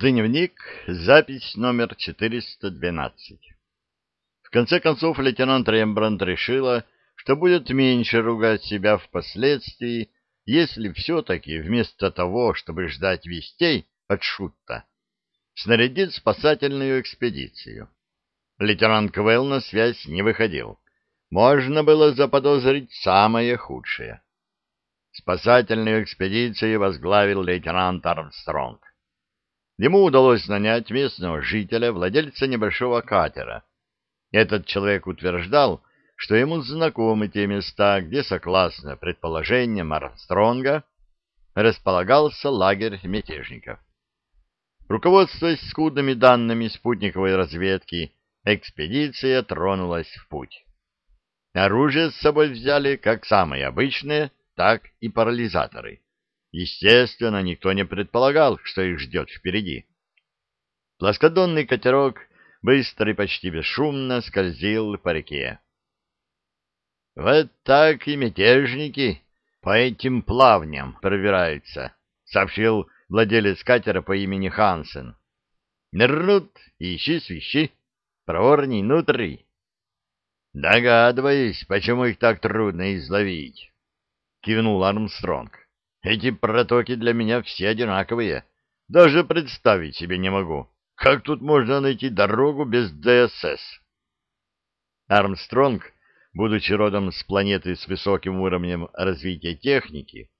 Дневник, запись номер 412. В конце концов, лейтенант Рембрандт решила, что будет меньше ругать себя впоследствии, если все-таки вместо того, чтобы ждать вестей от Шутта, снарядит спасательную экспедицию. Лейтенант Квелл на связь не выходил. Можно было заподозрить самое худшее. Спасательную экспедицию возглавил лейтенант Армстронг. Ему удалось нанять местного жителя, владельца небольшого катера. Этот человек утверждал, что ему знакомы те места, где, согласно предположениям Армстронга, располагался лагерь мятежников. Руководствуясь скудными данными спутниковой разведки, экспедиция тронулась в путь. Оружие с собой взяли как самые обычные, так и парализаторы. Естественно, никто не предполагал, что их ждет впереди. Плоскодонный катерок быстро и почти бесшумно скользил по реке. «Вот так и мятежники по этим плавням пробираются», — сообщил владелец катера по имени Хансен. «Нырнут, ищи свищи, проворней внутри». «Догадываюсь, почему их так трудно изловить», — кивнул Армстронг. «Эти протоки для меня все одинаковые. Даже представить себе не могу, как тут можно найти дорогу без ДСС». Армстронг будучи родом с планеты с высоким уровнем развития техники,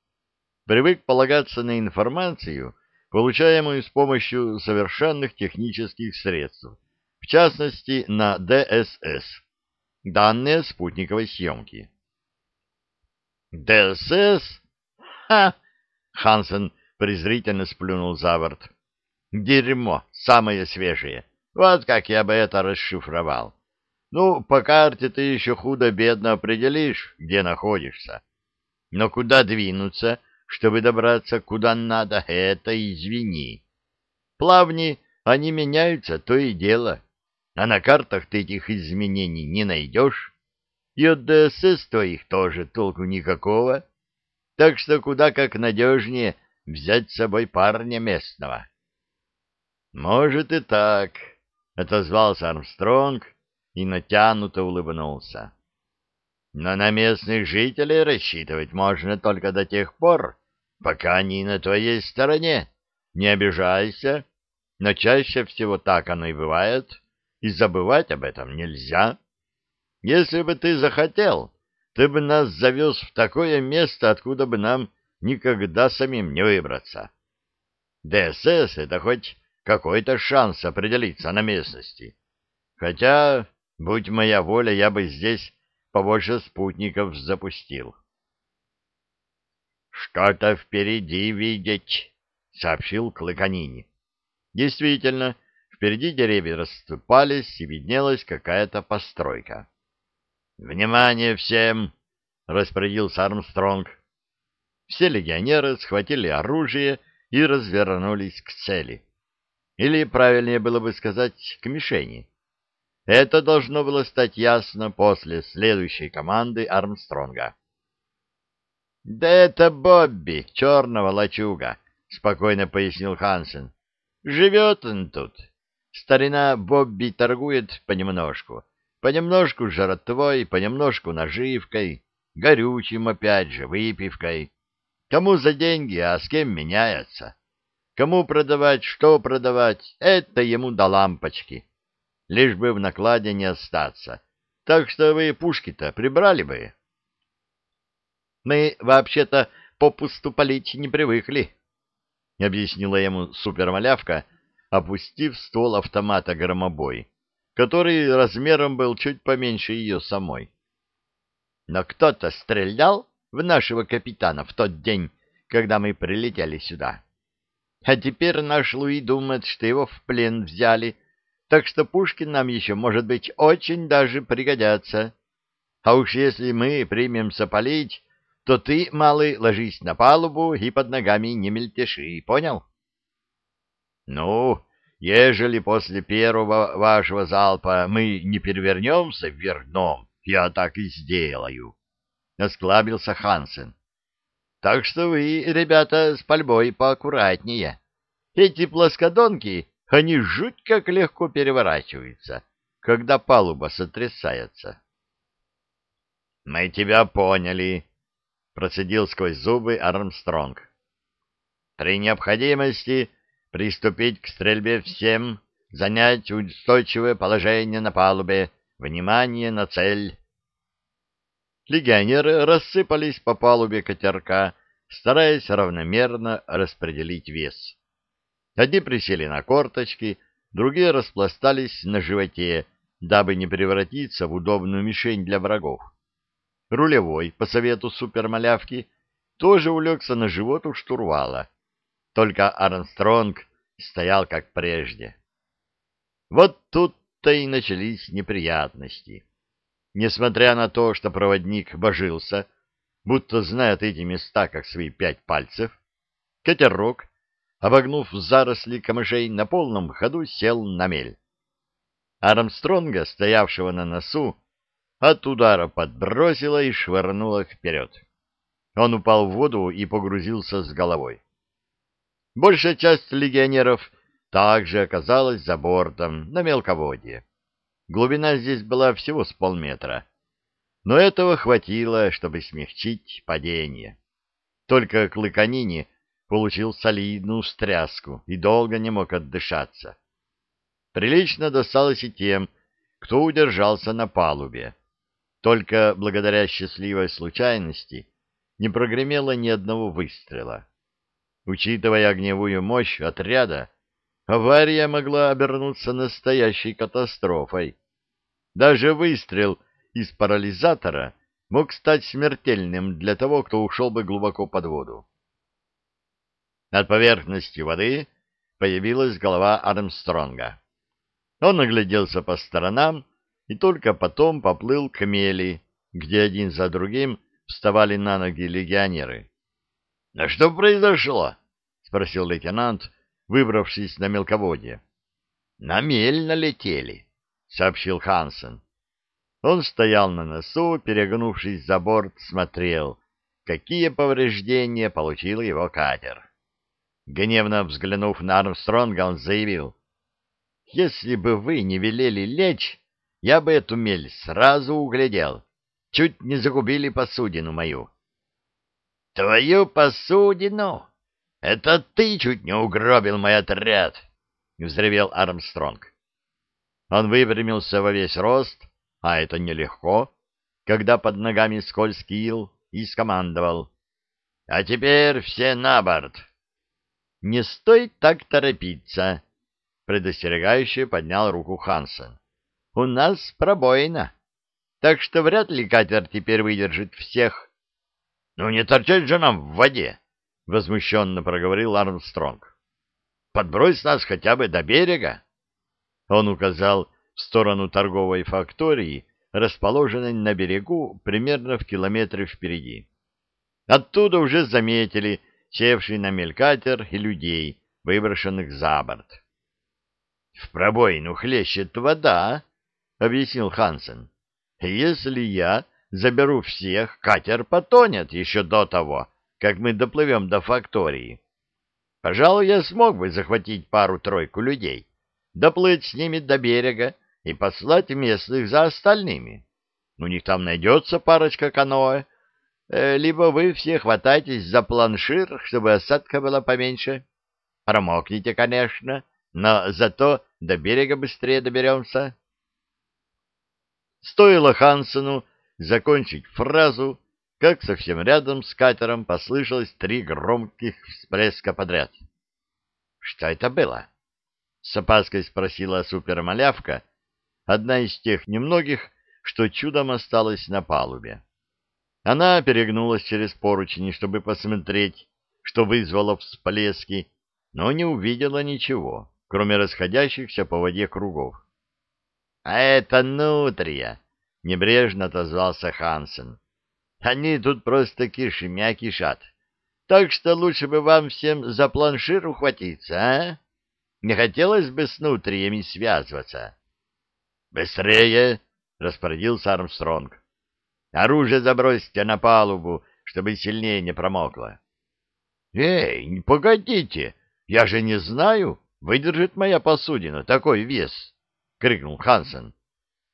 привык полагаться на информацию, получаемую с помощью совершенных технических средств, в частности на ДСС, данные спутниковой съемки. «ДСС? Ха!» — Хансен презрительно сплюнул за борт. «Дерьмо, самое свежее. Вот как я бы это расшифровал. Ну, по карте ты еще худо-бедно определишь, где находишься. Но куда двинуться, чтобы добраться куда надо, это извини. Плавни, они меняются, то и дело. А на картах ты этих изменений не найдешь. И от ДСС твоих тоже толку никакого. Так что куда как надежнее взять с собой парня местного. — Может и так, — отозвался Армстронг, — и натянуто улыбнулся. Но на местных жителей рассчитывать можно только до тех пор, пока они на твоей стороне. Не обижайся, но чаще всего так оно и бывает, и забывать об этом нельзя. Если бы ты захотел, ты бы нас завез в такое место, откуда бы нам никогда самим не выбраться. ДСС — это хоть какой-то шанс определиться на местности. Хотя Будь моя воля, я бы здесь побольше спутников запустил. «Что-то впереди видеть», — сообщил Клыканини. Действительно, впереди деревья расступались, и виднелась какая-то постройка. «Внимание всем!» — распорядился Армстронг. Все легионеры схватили оружие и развернулись к цели. Или, правильнее было бы сказать, к мишени. Это должно было стать ясно после следующей команды Армстронга. — Да это Бобби, черного лачуга, — спокойно пояснил Хансен. — Живет он тут. Старина Бобби торгует понемножку. Понемножку жратвой, понемножку наживкой, горючим опять же, выпивкой. Кому за деньги, а с кем меняется? Кому продавать, что продавать, это ему до лампочки лишь бы в накладе не остаться. Так что вы пушки-то прибрали бы. Мы вообще-то попусту палить не привыкли, — объяснила ему супермалявка, опустив ствол автомата громобой, который размером был чуть поменьше ее самой. Но кто-то стрелял в нашего капитана в тот день, когда мы прилетели сюда. А теперь наш Луи думает, что его в плен взяли, — так что пушки нам еще, может быть, очень даже пригодятся. А уж если мы примемся палить, то ты, малый, ложись на палубу и под ногами не мельтеши, понял? — Ну, ежели после первого вашего залпа мы не перевернемся вверх дном, я так и сделаю, — осклабился Хансен. — Так что вы, ребята, с пальбой поаккуратнее. Эти плоскодонки, они жуть как легко переворачиваются, когда палуба сотрясается. — Мы тебя поняли, — процедил сквозь зубы Армстронг. — При необходимости приступить к стрельбе всем, занять устойчивое положение на палубе, внимание на цель. Легионеры рассыпались по палубе катерка, стараясь равномерно распределить вес. Одни присели на корточки, другие распластались на животе, дабы не превратиться в удобную мишень для врагов. Рулевой, по совету супермалявки, тоже улегся на живот у штурвала. Только Армстронг стоял как прежде. Вот тут-то и начались неприятности. Несмотря на то, что проводник божился, будто знает эти места как свои пять пальцев, катерок, обогнув заросли камышей, на полном ходу сел на мель. Армстронга, стоявшего на носу, от удара подбросило и швырнуло вперед. Он упал в воду и погрузился с головой. Большая часть легионеров также оказалась за бортом на мелководье. Глубина здесь была всего с полметра. Но этого хватило, чтобы смягчить падение. Только Клыканини получил солидную стряску и долго не мог отдышаться. Прилично досталось и тем, кто удержался на палубе. Только благодаря счастливой случайности не прогремело ни одного выстрела. Учитывая огневую мощь отряда, авария могла обернуться настоящей катастрофой. Даже выстрел из парализатора мог стать смертельным для того, кто ушел бы глубоко под воду. Над поверхностью воды появилась голова Армстронга. Он огляделся по сторонам и только потом поплыл к мели, где один за другим вставали на ноги легионеры. — А что произошло? — спросил лейтенант, выбравшись на мелководье. — На мель налетели, — сообщил Хансен. Он стоял на носу, перегнувшись за борт, смотрел, какие повреждения получил его катер. Гневно взглянув на Армстронга, он заявил, «Если бы вы не велели лечь, я бы эту мель сразу углядел. Чуть не загубили посудину мою». «Твою посудину? Это ты чуть не угробил мой отряд!» — взревел Армстронг. Он выпрямился во весь рост, а это нелегко, когда под ногами скользкий ил, и скомандовал. «А теперь все на борт!» «Не стоит так торопиться!» — предостерегающе поднял руку Хансен. «У нас пробоина, так что вряд ли катер теперь выдержит всех». «Ну не торчать же нам в воде!» — возмущенно проговорил Армстронг. «Подбрось нас хотя бы до берега!» Он указал в сторону торговой фактории, расположенной на берегу примерно в километре впереди. Оттуда уже заметили севший на мелькатер и людей, выброшенных за борт. — В пробоину хлещет вода, — объяснил Хансен. — Если я заберу всех, катер потонет еще до того, как мы доплывем до фактории. Пожалуй, я смог бы захватить пару-тройку людей, доплыть с ними до берега и послать местных за остальными. У них там найдется парочка каноэ. Э, либо вы все хватаетесь за планшир, чтобы осадка была поменьше. Промокните, конечно, но зато до берега быстрее доберемся. Стоило Хансену закончить фразу, как совсем рядом с катером послышалось три громких всплеска подряд. — Что это было? — с опаской спросила супермалявка, одна из тех немногих, что чудом осталась на палубе. Она перегнулась через поручни, чтобы посмотреть, что вызвало всплески, но не увидела ничего, кроме расходящихся по воде кругов. — А это нутрия! — небрежно отозвался Хансен. — Они тут просто кишмя кишат. Так что лучше бы вам всем за планшир ухватиться, а? Не хотелось бы с нутриями связываться. «Быстрее!» — распорядился Армстронг. «Оружие забросьте на палубу, чтобы сильнее не промокло». «Эй, погодите! Я же не знаю, выдержит моя посудина такой вес, — крикнул Хансен.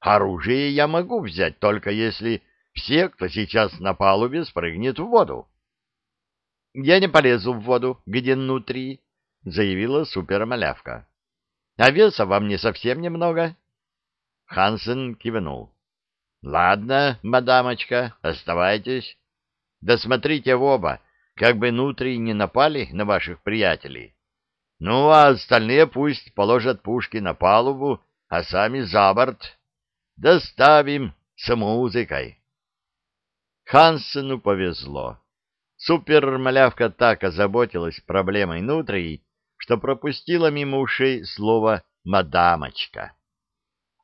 Оружие я могу взять, только если все, кто сейчас на палубе, спрыгнет в воду. — Я не полезу в воду, где внутри, — заявила супермалявка. — А веса вам не совсем немного. Хансен кивнул. — Ладно, мадамочка, оставайтесь. Да смотрите в оба, как бы внутри не напали на ваших приятелей. Ну, а остальные пусть положат пушки на палубу, а сами за борт. Доставим с музыкой. Хансену повезло. Супермалявка так озаботилась проблемой нутрий, что пропустила мимо ушей слово «мадамочка».